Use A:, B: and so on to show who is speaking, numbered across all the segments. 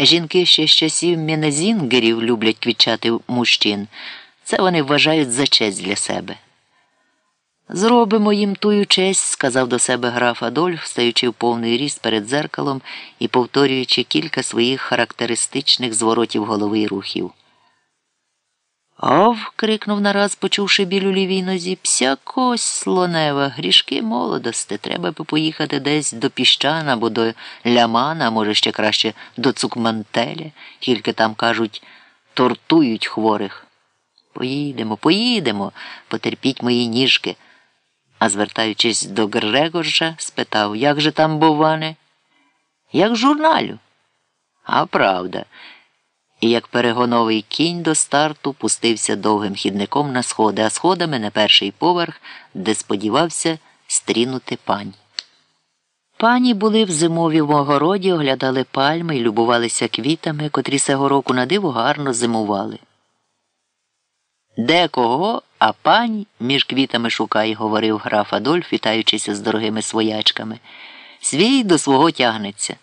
A: Жінки ще з часів мінезінгерів люблять квітчати мужчин. Це вони вважають за честь для себе. Зробимо їм тую честь, сказав до себе граф Адольф, стаючи в повний ріст перед дзеркалом і повторюючи кілька своїх характеристичних зворотів голови і рухів. Ов. крикнув нараз, почувши біль у лівій нозі. Пся кость слонева, грішки молодости. Треба би поїхати десь до піщана або до лямана, може ще краще до цукмантеля, тільки там, кажуть, тортують хворих. Поїдемо, поїдемо, потерпіть мої ніжки. А звертаючись до Грегоржа, спитав, як же там буване? Як журналю. А правда. І як перегоновий кінь до старту пустився довгим хідником на сходи, а сходами на перший поверх, де сподівався стрінути пань. Пані були в зимовому огороді, оглядали пальми і любувалися квітами, котрі сего року на диво гарно зимували. Де кого, а пань між квітами шукає, говорив граф Адольф, вітаючися з дорогими своячками. Свій до свого тягнеться.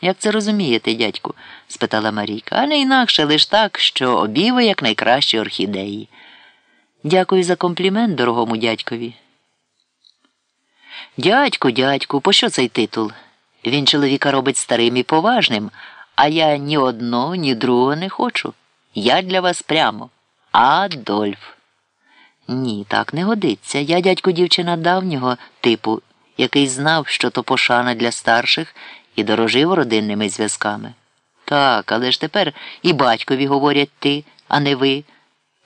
A: Як це розумієте, дядьку? спитала Марійка, а не інакше лиш так, що обіви як найкращі орхідеї. Дякую за комплімент, дорогому дядькові. Дядьку, дядьку, пощо цей титул? Він чоловіка робить старим і поважним, а я ні одного, ні другого не хочу. Я для вас прямо. Адольф. Ні, так не годиться. Я дядько дівчина давнього типу, який знав, що то пошана для старших і дорожив родинними зв'язками. Так, але ж тепер і батькові говорять ти, а не ви.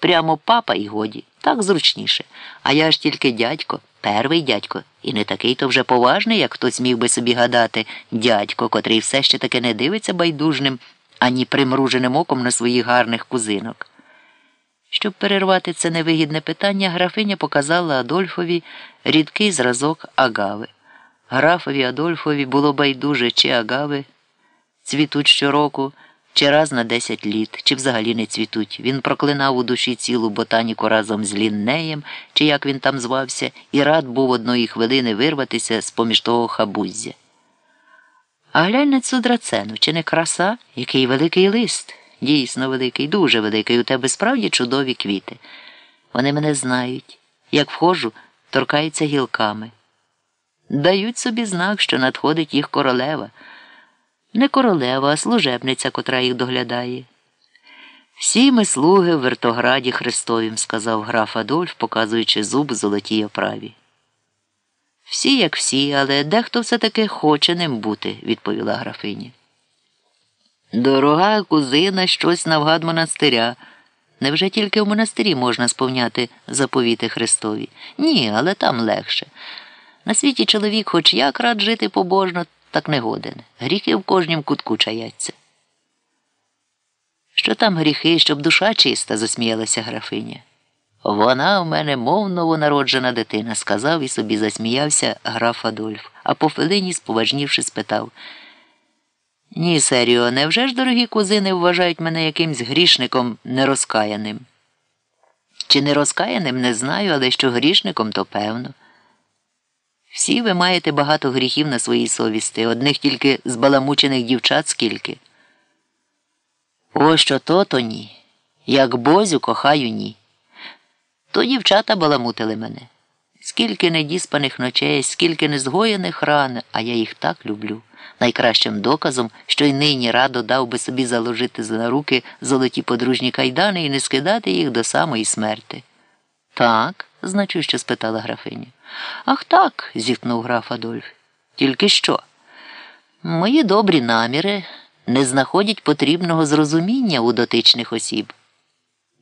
A: Прямо папа і годі, так зручніше. А я ж тільки дядько, первий дядько, і не такий то вже поважний, як хтось міг би собі гадати, дядько, котрий все ще таки не дивиться байдужним, ані примруженим оком на своїх гарних кузинок. Щоб перервати це невигідне питання, графиня показала Адольфові рідкий зразок агави. Графові Адольфові було байдуже, чи агави цвітуть щороку, чи раз на десять літ, чи взагалі не цвітуть. Він проклинав у душі цілу ботаніку разом з Ліннеєм, чи як він там звався, і рад був одної хвилини вирватися з поміж того хабуззя. А глянь на цю драцену, чи не краса, який великий лист. Дійсно великий, дуже великий. У тебе справді чудові квіти. Вони мене знають. Як вхожу, торкаються гілками. Дають собі знак, що надходить їх королева. Не королева, а служебниця, котра їх доглядає. Всі ми слуги в вертограді Христовім, сказав граф Адольф, показуючи зуб золотій оправі. Всі, як всі, але дехто все таки хоче ним бути, відповіла графиня. Дорога кузина щось навгад монастиря. Невже тільки в монастирі можна сповняти заповіти Христові? Ні, але там легше. На світі чоловік, хоч як рад жити побожно, так не годен. Гріхи в кожнім кутку чаяться. Що там гріхи, щоб душа чиста, засміялася графиня. Вона в мене, мов новонароджена дитина, сказав і собі засміявся граф Адольф, а по хвилині, споважнівши, спитав. Ні, серіо, невже ж дорогі кузини вважають мене якимсь грішником нерозкаяним? Чи не розкаяним, не знаю, але що грішником, то певно. Всі ви маєте багато гріхів на своїй совісти, одних тільки збаламучених дівчат скільки. О, що то, то ні. Як бозю кохаю ні. То дівчата баламутили мене. Скільки недіспаних ночей, скільки незгоєних ран, а я їх так люблю. Найкращим доказом, що й нині радо дав би собі заложити на руки золоті подружні кайдани і не скидати їх до самої смерти. Так, значущо спитала графиня. Ах так, зітхнув граф Адольф. Тільки що? Мої добрі наміри не знаходять потрібного зрозуміння у дотичних осіб.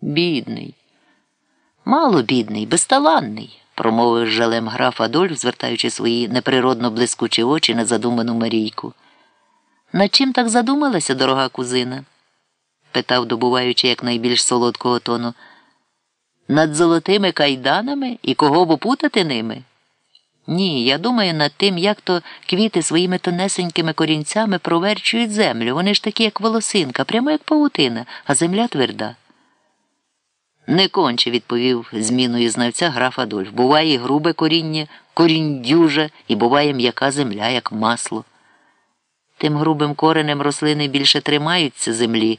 A: Бідний, мало бідний, безталанний промовив жалем граф Адольф, звертаючи свої неприродно блискучі очі на задуману Марійку. Над чим так задумалася, дорога кузина? питав, добуваючи якнайбільш солодкого тону. Над золотими кайданами і кого б опутати ними? Ні, я думаю над тим, як то квіти своїми тонесенькими корінцями проверчують землю. Вони ж такі, як волосинка, прямо як павутина, а земля тверда. Не конче, відповів зміною знавця граф Адольф. Буває грубе коріння, корінь дюжа, і буває м'яка земля, як масло. Тим грубим коренем рослини більше тримаються землі,